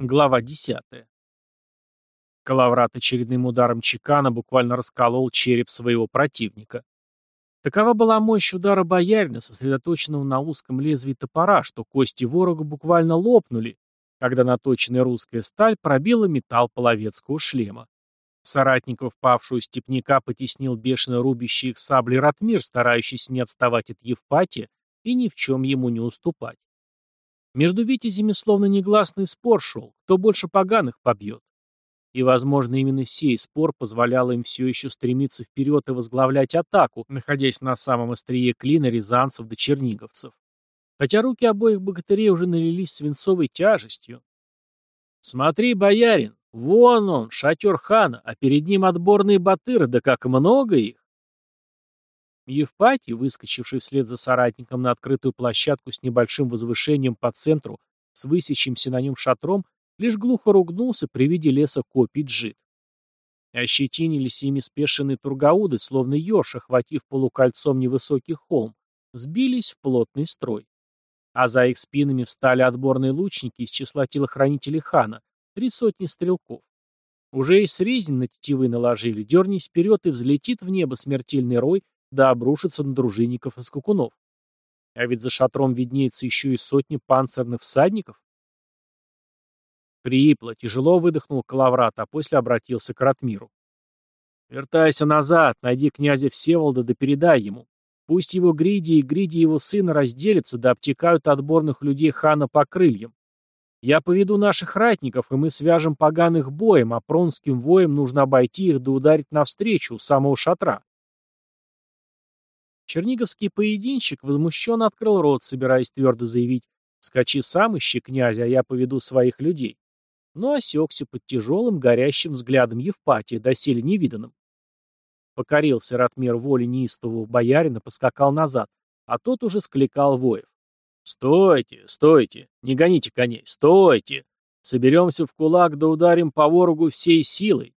Глава 10. Калаврат очередным ударом чекана буквально расколол череп своего противника. Такова была мощь удара боярина, сосредоточенного на узком лезвии топора, что кости ворога буквально лопнули, когда наточенная русская сталь пробила металл половецкого шлема. Соратников павшую степняка потеснил бешено рубящий их сабли Ратмир, старающийся не отставать от Евпатия и ни в чем ему не уступать. Между витязями словно негласный спор шел, кто больше поганых побьет. И, возможно, именно сей спор позволял им все еще стремиться вперед и возглавлять атаку, находясь на самом острие клина рязанцев до черниговцев. Хотя руки обоих богатырей уже налились свинцовой тяжестью. «Смотри, боярин, вон он, шатер хана, а перед ним отборные батыры, да как много их!» Евпатий, выскочивший вслед за соратником на открытую площадку с небольшим возвышением по центру, с высящимся на нем шатром, лишь глухо ругнулся при виде леса копий джит. Ощетинились ими спешенные тургауды, словно еж, охватив полукольцом невысокий холм, сбились в плотный строй. А за их спинами встали отборные лучники из числа телохранителей хана, три сотни стрелков. Уже и срезень на тетивы наложили, дернись вперед и взлетит в небо смертельный рой да обрушится на дружинников и скакунов. А ведь за шатром виднеется еще и сотни панцирных всадников. Приипло, тяжело выдохнул Калаврат, а после обратился к Ратмиру. «Вертайся назад, найди князя Всеволода да передай ему. Пусть его Гриди и Гриди его сына разделятся да обтекают отборных людей хана по крыльям. Я поведу наших ратников, и мы свяжем поганых боем, а пронским воем нужно обойти их да ударить навстречу у самого шатра. Черниговский поединщик возмущенно открыл рот, собираясь твердо заявить «Скачи сам, ищи князя, а я поведу своих людей». Но осекся под тяжелым, горящим взглядом Евпатия, доселе невиданным. Покорился Ратмир воли неистового боярина, поскакал назад, а тот уже скликал воев. «Стойте, стойте, не гоните коней, стойте! Соберемся в кулак да ударим по ворогу всей силой.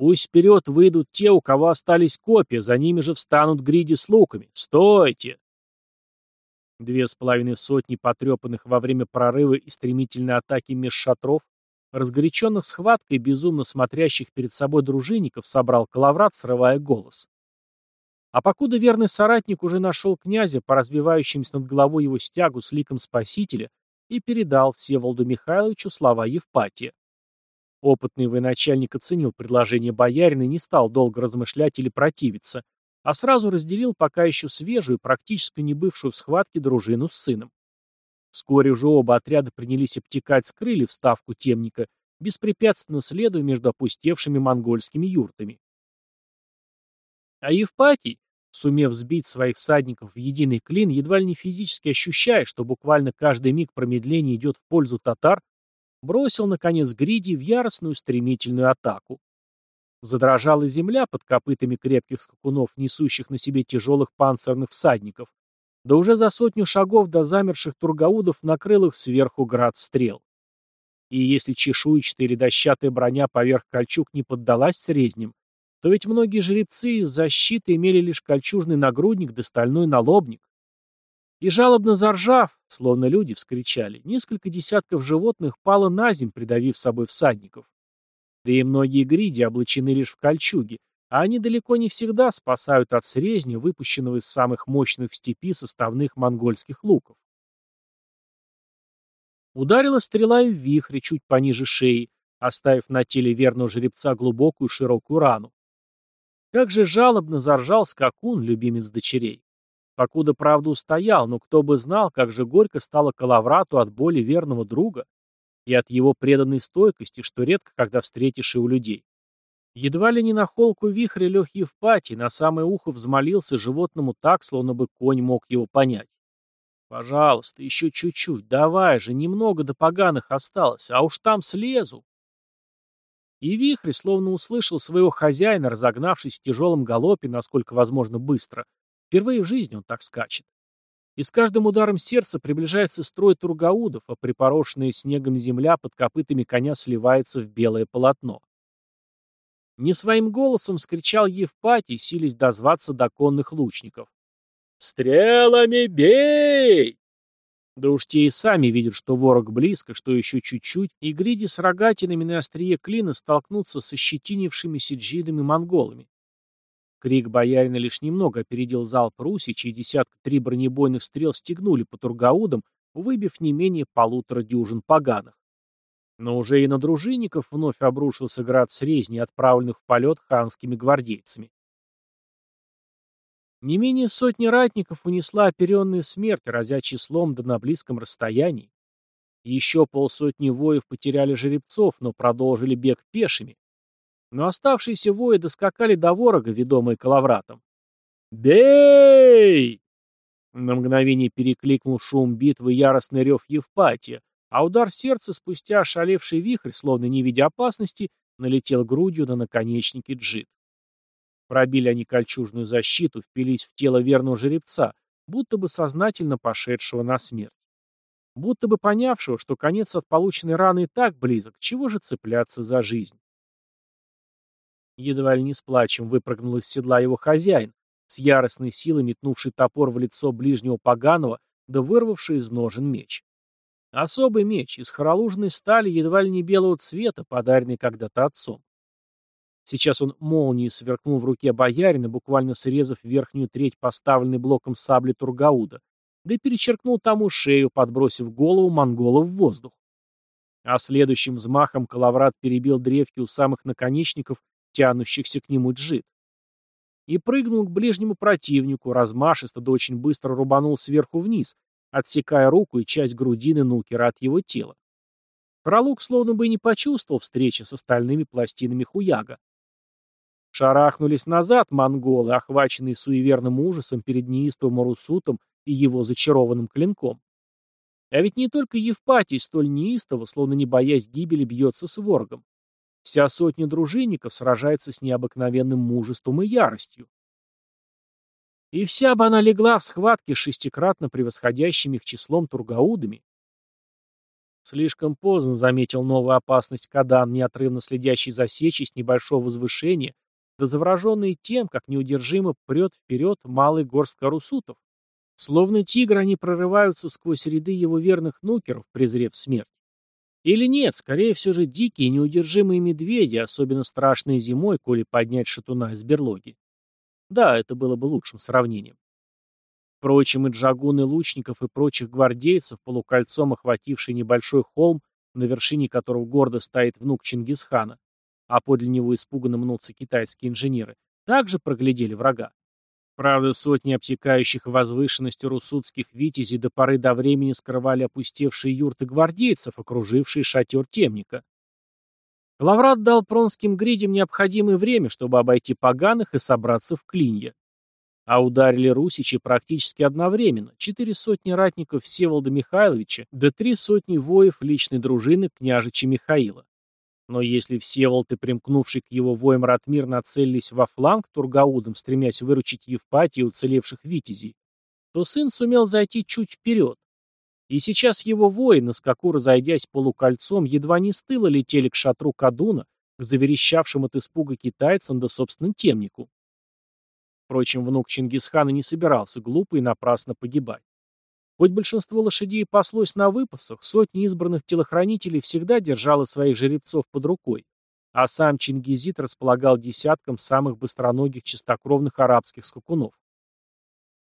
Пусть вперед выйдут те, у кого остались копья, за ними же встанут гриди с луками. Стойте! Две с половиной сотни потрепанных во время прорыва и стремительной атаки меж шатров, разгоряченных схваткой безумно смотрящих перед собой дружинников, собрал Калаврат, срывая голос. А покуда верный соратник уже нашел князя по развивающимся над головой его стягу с ликом спасителя и передал Всеволоду Михайловичу слова Евпатия. Опытный военачальник оценил предложение боярина и не стал долго размышлять или противиться, а сразу разделил пока еще свежую, практически не бывшую в схватке дружину с сыном. Вскоре уже оба отряда принялись обтекать с крыльев ставку темника, беспрепятственно следуя между опустевшими монгольскими юртами. А Евпатий, сумев сбить своих всадников в единый клин, едва ли не физически ощущая, что буквально каждый миг промедления идет в пользу татар, бросил, наконец, Гриди в яростную стремительную атаку. Задрожала земля под копытами крепких скакунов, несущих на себе тяжелых панцирных всадников, да уже за сотню шагов до замерших тургаудов накрыл их сверху град стрел. И если чешуйчатая или дощатая броня поверх кольчуг не поддалась срезням, то ведь многие жрецы из защиты имели лишь кольчужный нагрудник да стальной налобник. И жалобно заржав, словно люди вскричали, несколько десятков животных пало на земь, придавив собой всадников. Да и многие гриди облачены лишь в кольчуги, а они далеко не всегда спасают от срезни, выпущенного из самых мощных в степи составных монгольских луков. Ударила стрела и в вихре чуть пониже шеи, оставив на теле верного жеребца глубокую широкую рану. Как же жалобно заржал скакун, любимец дочерей. Покуда, правда, устоял, но кто бы знал, как же горько стало Калаврату от боли верного друга и от его преданной стойкости, что редко когда встретишь и у людей. Едва ли не на холку вихря лег Евпатий, на самое ухо взмолился животному так, словно бы конь мог его понять. «Пожалуйста, еще чуть-чуть, давай же, немного до поганых осталось, а уж там слезу». И вихрь словно услышал своего хозяина, разогнавшись в тяжелом галопе, насколько возможно быстро, Впервые в жизни он так скачет. И с каждым ударом сердца приближается строй тургаудов, а припорошенная снегом земля под копытами коня сливается в белое полотно. Не своим голосом вскричал Евпатий, силясь дозваться до конных лучников. «Стрелами бей!» Да уж те и сами видят, что ворог близко, что еще чуть-чуть, и гриди с рогатинами на острие клина столкнутся со щетинившимися джидами монголами. Крик боярина лишь немного опередил залп русича, и десятка три бронебойных стрел стегнули по тургаудам, выбив не менее полутора дюжин поганых. Но уже и на дружинников вновь обрушился град срезни, отправленных в полет ханскими гвардейцами. Не менее сотни ратников унесла оперенная смерть, разя числом да на близком расстоянии. Еще полсотни воев потеряли жеребцов, но продолжили бег пешими. Но оставшиеся вои доскакали до ворога, ведомые калавратом. «Бей!» На мгновение перекликнул шум битвы яростный рев Евпатия, а удар сердца спустя ошалевший вихрь, словно не видя опасности, налетел грудью на наконечники джит. Пробили они кольчужную защиту, впились в тело верного жеребца, будто бы сознательно пошедшего на смерть. Будто бы понявшего, что конец от полученной раны и так близок, чего же цепляться за жизнь. Едва ли не с плачем выпрыгнул из седла его хозяин, с яростной силой метнувший топор в лицо ближнего поганого, да вырвавший из ножен меч. Особый меч, из хоролужной стали едва ли не белого цвета, подаренный когда-то отцом. Сейчас он молнией сверкнул в руке боярина, буквально срезав верхнюю треть поставленной блоком сабли Тургауда, да и перечеркнул тому шею, подбросив голову монгола в воздух. А следующим взмахом Калаврат перебил древки у самых наконечников, тянущихся к нему джит. И прыгнул к ближнему противнику, размашисто да очень быстро рубанул сверху вниз, отсекая руку и часть грудины нукера от его тела. Пролук словно бы не почувствовал встречи с остальными пластинами хуяга. Шарахнулись назад монголы, охваченные суеверным ужасом перед неистовым Арусутом и его зачарованным клинком. А ведь не только Евпатий столь неистово, словно не боясь гибели, бьется с ворогом. Вся сотня дружинников сражается с необыкновенным мужеством и яростью. И вся бы она легла в схватке с шестикратно превосходящими их числом тургаудами. Слишком поздно заметил новую опасность Кадан, неотрывно следящий за сечей с небольшого возвышения да завороженный тем, как неудержимо прет вперед малый горстка русутов. Словно тигр они прорываются сквозь ряды его верных нукеров, презрев смерть. Или нет, скорее все же дикие неудержимые медведи, особенно страшные зимой, коли поднять шатуна из берлоги. Да, это было бы лучшим сравнением. Впрочем, и джагуны лучников и прочих гвардейцев, полукольцом охвативший небольшой холм, на вершине которого гордо стоит внук Чингисхана, а подле него испуганно мнутся китайские инженеры, также проглядели врага. Правда, сотни обтекающих возвышенностью русудских витязей до поры до времени скрывали опустевшие юрты гвардейцев, окружившие шатер темника. Главрат дал пронским гридям необходимое время, чтобы обойти поганых и собраться в клинья. А ударили русичи практически одновременно, четыре сотни ратников Всеволода Михайловича, да три сотни воев личной дружины княжича Михаила. Но если Всеволод и примкнувший к его воям Ратмир нацелились во фланг Тургаудом, стремясь выручить Евпатии уцелевших витязей, то сын сумел зайти чуть вперед. И сейчас его воины, скаку разойдясь полукольцом, едва не с тыла летели к шатру Кадуна, к заверещавшим от испуга китайцам да собственным темнику. Впрочем, внук Чингисхана не собирался глупо и напрасно погибать. Хоть большинство лошадей паслось на выпасах, сотни избранных телохранителей всегда держало своих жеребцов под рукой, а сам Чингизит располагал десятком самых быстроногих чистокровных арабских скакунов.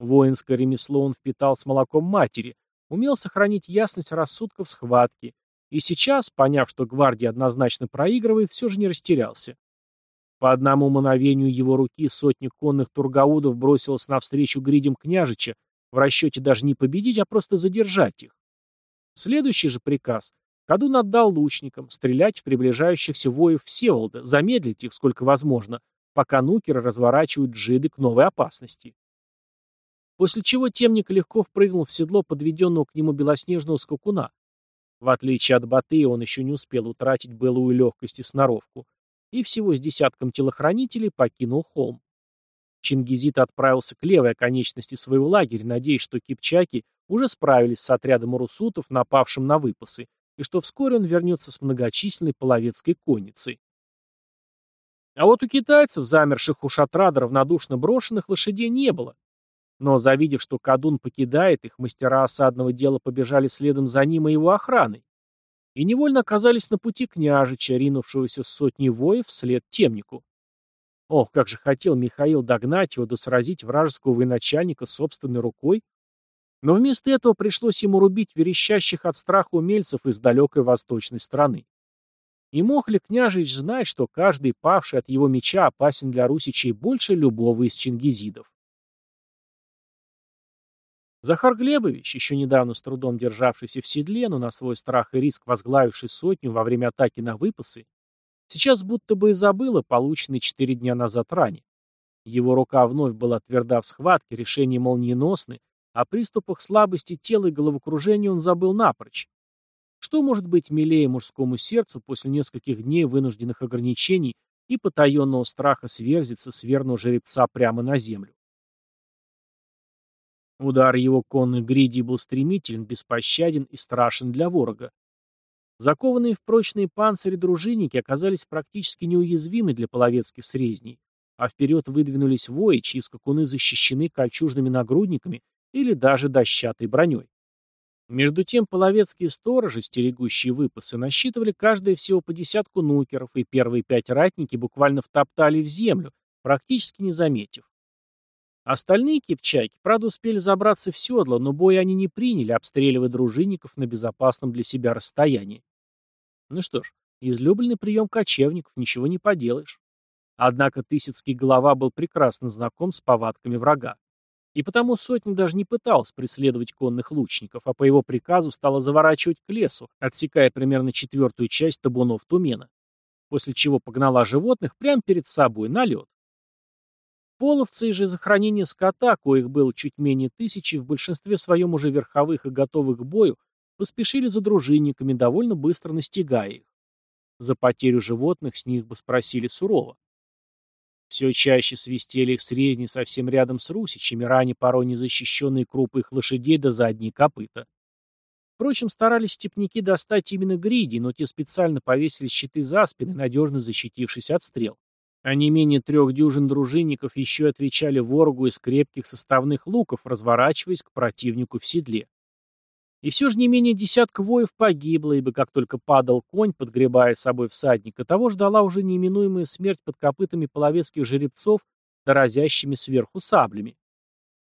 Воинское ремесло он впитал с молоком матери, умел сохранить ясность рассудка в схватке, и сейчас, поняв, что гвардия однозначно проигрывает, все же не растерялся. По одному мановению его руки сотни конных тургаудов бросилась навстречу гридям княжича, в расчете даже не победить, а просто задержать их. Следующий же приказ Кадун отдал лучникам стрелять в приближающихся воев Всеволода, замедлить их сколько возможно, пока нукеры разворачивают джиды к новой опасности. После чего темник легко впрыгнул в седло подведенного к нему белоснежного скакуна. В отличие от Батыя, он еще не успел утратить былую легкость и сноровку, и всего с десятком телохранителей покинул холм. Чингизит отправился к левой оконечности своего лагеря, надеясь, что кипчаки уже справились с отрядом урусутов, напавшим на выпасы, и что вскоре он вернется с многочисленной половецкой конницей. А вот у китайцев, замерших у шатра равнодушно брошенных, лошадей не было. Но, завидев, что Кадун покидает их, мастера осадного дела побежали следом за ним и его охраной. И невольно оказались на пути княжича, ринувшегося с сотней воев вслед темнику. Ох, как же хотел Михаил догнать его да сразить вражеского военачальника собственной рукой. Но вместо этого пришлось ему рубить верещащих от страха умельцев из далекой восточной страны. И мог ли княжич знать, что каждый павший от его меча опасен для русичей больше любого из чингизидов? Захар Глебович, еще недавно с трудом державшийся в седле, но на свой страх и риск возглавивший сотню во время атаки на выпасы, сейчас будто бы и забыл о полученной четыре дня назад ране. Его рука вновь была тверда в схватке, решение молниеносны, о приступах слабости тела и головокружения он забыл напрочь. Что может быть милее мужскому сердцу после нескольких дней вынужденных ограничений и потаенного страха сверзиться с верного жеребца прямо на землю? Удар его конной гриди был стремителен, беспощаден и страшен для ворога. Закованные в прочные панцири дружинники оказались практически неуязвимы для половецких срезней, а вперед выдвинулись вои, чьи скакуны защищены кольчужными нагрудниками или даже дощатой броней. Между тем половецкие сторожи, стерегущие выпасы, насчитывали каждое всего по десятку нукеров, и первые пять ратники буквально втоптали в землю, практически не заметив. Остальные кипчаки, правда, успели забраться в седло, но бой они не приняли, обстреливая дружинников на безопасном для себя расстоянии. Ну что ж, излюбленный прием кочевников, ничего не поделаешь. Однако Тысяцкий голова был прекрасно знаком с повадками врага. И потому сотник даже не пытался преследовать конных лучников, а по его приказу стала заворачивать к лесу, отсекая примерно четвертую часть табунов Тумена. После чего погнала животных прямо перед собой, на лед. Половцы же за хранение скота, коих было чуть менее тысячи, в большинстве своем уже верховых и готовых к бою, поспешили за дружинниками, довольно быстро настигая их. За потерю животных с них бы спросили сурово. Все чаще свистели их срезни совсем рядом с русичами, ранее порой незащищенные крупы их лошадей до задние копыта. Впрочем, старались степняки достать именно гриди, но те специально повесили щиты за спины, надежно защитившись от стрел а не менее трех дюжин дружинников еще отвечали ворогу из крепких составных луков, разворачиваясь к противнику в седле. И все же не менее десятка воев погибло, ибо как только падал конь, подгребая с собой всадника, того ждала уже неименуемая смерть под копытами половецких жеребцов, доразящими сверху саблями.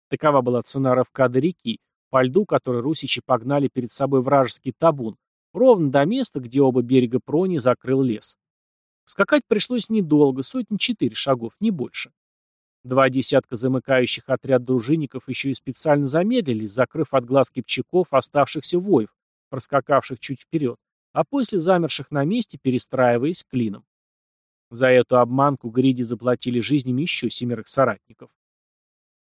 Такова была цена рывка до реки, по льду которой русичи погнали перед собой вражеский табун, ровно до места, где оба берега Прони закрыл лес. Скакать пришлось недолго, сотни четыре шагов, не больше. Два десятка замыкающих отряд дружинников еще и специально замедлились, закрыв от глаз кипчаков оставшихся воев, проскакавших чуть вперед, а после замерших на месте, перестраиваясь клином. За эту обманку Гриди заплатили жизнями еще семерых соратников.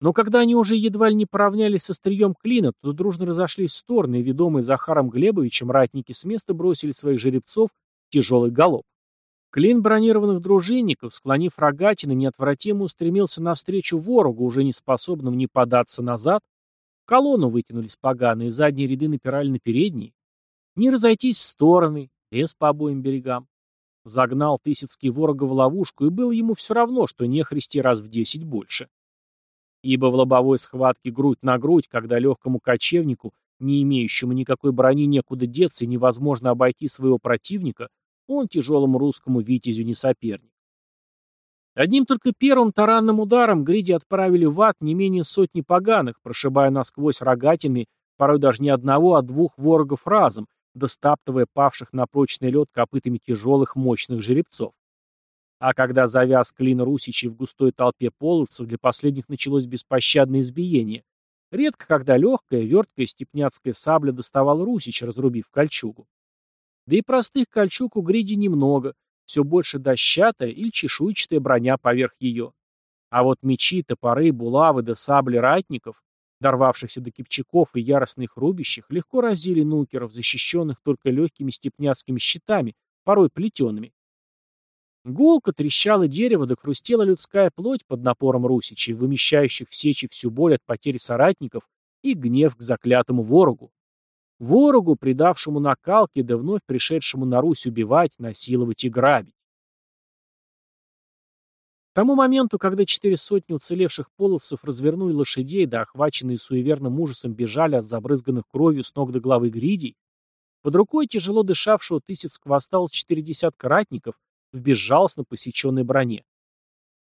Но когда они уже едва ли не поравнялись со стрием клина, то дружно разошлись в стороны, и ведомые Захаром Глебовичем ратники с места бросили своих жеребцов в тяжелый галоп. Клин бронированных дружинников, склонив рогатины, неотвратимо устремился навстречу ворогу, уже не способным ни податься назад. В колонну вытянулись поганые, задние ряды напирали на передние. Не разойтись в стороны, лес по обоим берегам. Загнал Тысяцкий ворога в ловушку, и было ему все равно, что не христи раз в десять больше. Ибо в лобовой схватке грудь на грудь, когда легкому кочевнику, не имеющему никакой брони некуда деться и невозможно обойти своего противника, он тяжелому русскому витязю не соперник. Одним только первым таранным ударом Гриди отправили в ад не менее сотни поганых, прошибая насквозь рогатинами порой даже не одного, а двух ворогов разом, достаптывая павших на прочный лед копытами тяжелых мощных жеребцов. А когда завяз клин русичей в густой толпе половцев, для последних началось беспощадное избиение. Редко когда легкая, верткая степняцкая сабля доставала русич, разрубив кольчугу. Да и простых кольчуг у гриди немного, все больше дощатая или чешуйчатая броня поверх ее. А вот мечи, топоры, булавы да сабли ратников, дорвавшихся до кипчаков и яростных рубящих, легко разили нукеров, защищенных только легкими степняцкими щитами, порой плетеными. Гулко трещало дерево, да хрустела людская плоть под напором русичей, вымещающих в сечи всю боль от потери соратников и гнев к заклятому ворогу. Ворогу, предавшему накалке, да вновь пришедшему на Русь убивать, насиловать и грабить. К тому моменту, когда четыре сотни уцелевших половцев развернули лошадей, да охваченные суеверным ужасом бежали от забрызганных кровью с ног до головы гридей, под рукой тяжело дышавшего Тысяцкого осталось четыре десятка ратников в безжалостно посеченной броне.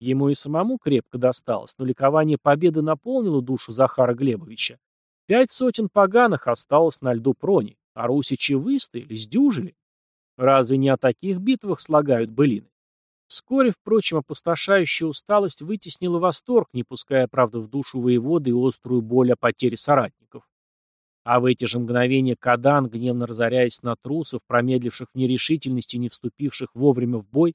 Ему и самому крепко досталось, но ликование победы наполнило душу Захара Глебовича. Пять сотен поганых осталось на льду прони, а русичи выстояли, сдюжили. Разве не о таких битвах слагают былины? Вскоре, впрочем, опустошающая усталость вытеснила восторг, не пуская, правда, в душу воеводы и острую боль о потере соратников. А в эти же мгновения Кадан, гневно разоряясь на трусов, промедливших в нерешительности и не вступивших вовремя в бой,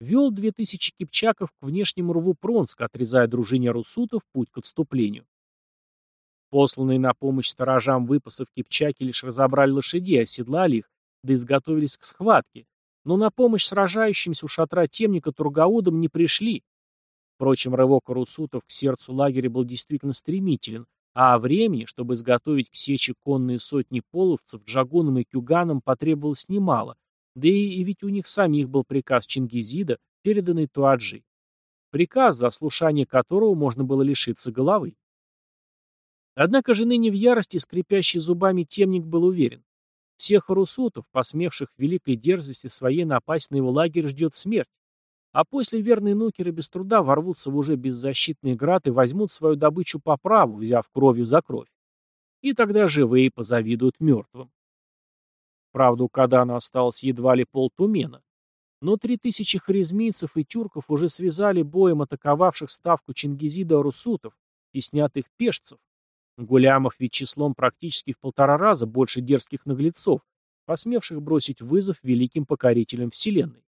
вел две тысячи кипчаков к внешнему рву Пронска, отрезая дружине русутов путь к отступлению. Посланные на помощь сторожам выпасов кипчаки лишь разобрали лошадей, оседлали их, да изготовились к схватке, но на помощь сражающимся у шатра темника Тургаудам не пришли. Впрочем, рывок русутов к сердцу лагеря был действительно стремителен, а времени, чтобы изготовить к сече конные сотни половцев, джагунам и кюганам потребовалось немало, да и, и ведь у них самих был приказ Чингизида, переданный Туаджи. Приказ, за слушание которого можно было лишиться головы. Однако же ныне в ярости, скрипящий зубами темник был уверен. Всех русутов, посмевших в великой дерзости своей напасть на его лагерь, ждет смерть. А после верные нукеры без труда ворвутся в уже беззащитный град и возьмут свою добычу по праву, взяв кровью за кровь. И тогда живые позавидуют мертвым. Правда, у Кадана осталось едва ли полтумена. Но три тысячи харизмийцев и тюрков уже связали боем атаковавших ставку Чингизида русутов, теснят их пешцев, Гулямов ведь числом практически в полтора раза больше дерзких наглецов, посмевших бросить вызов великим покорителям Вселенной.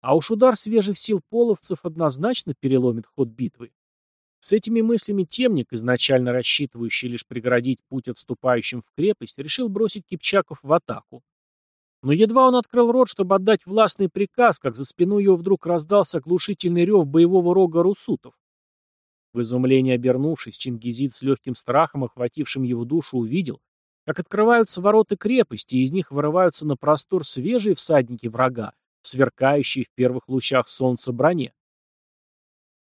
А уж удар свежих сил половцев однозначно переломит ход битвы. С этими мыслями темник, изначально рассчитывающий лишь преградить путь отступающим в крепость, решил бросить Кипчаков в атаку. Но едва он открыл рот, чтобы отдать властный приказ, как за спиной его вдруг раздался оглушительный рев боевого рога русутов. В изумлении обернувшись, Чингизид с легким страхом, охватившим его душу, увидел, как открываются ворота крепости, и из них вырываются на простор свежие всадники врага, сверкающие в первых лучах солнца броне.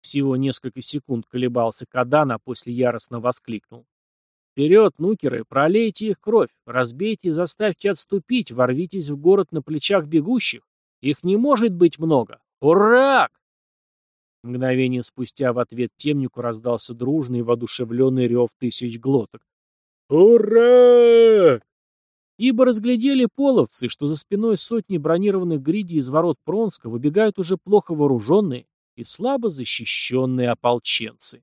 Всего несколько секунд колебался Кадан, а после яростно воскликнул. «Вперед, нукеры, пролейте их кровь, разбейте и заставьте отступить, ворвитесь в город на плечах бегущих. Их не может быть много! Ура!» Мгновение спустя в ответ темнику раздался дружный и воодушевленный рев тысяч глоток. «Ура!» Ибо разглядели половцы, что за спиной сотни бронированных гриди из ворот Пронска выбегают уже плохо вооруженные и слабо защищенные ополченцы.